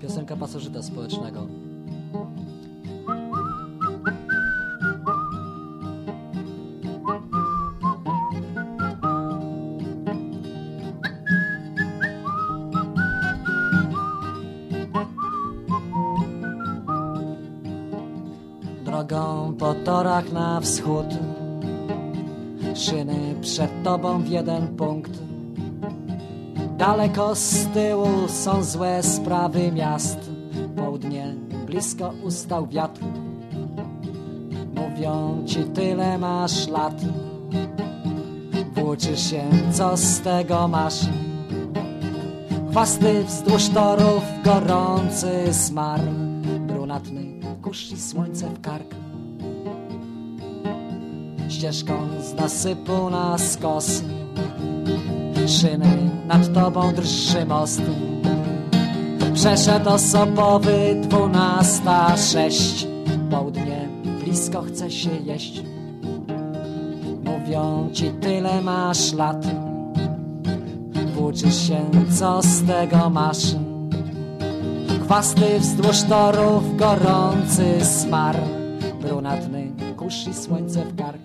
Piosenka pasożyta społecznego. Drogą po torach na wschód Szyny przed tobą w jeden punkt Daleko z tyłu są złe sprawy miast. Południe blisko ustał wiatr. Mówią ci tyle masz lat. Włóczysz się, co z tego masz. Chwasty wzdłuż torów, gorący smar Brunatny kuszy słońce w kark. Ścieżką z nasypu na skos Nad tobą drży most. Przeszedł osobowy dwunasta sześć Południe blisko chce się jeść. Mówią ci tyle masz lat. Włóczysz się, co z tego masz. Chwasty wzdłuż torów, gorący smar. Brunatny kuszy słońce w kark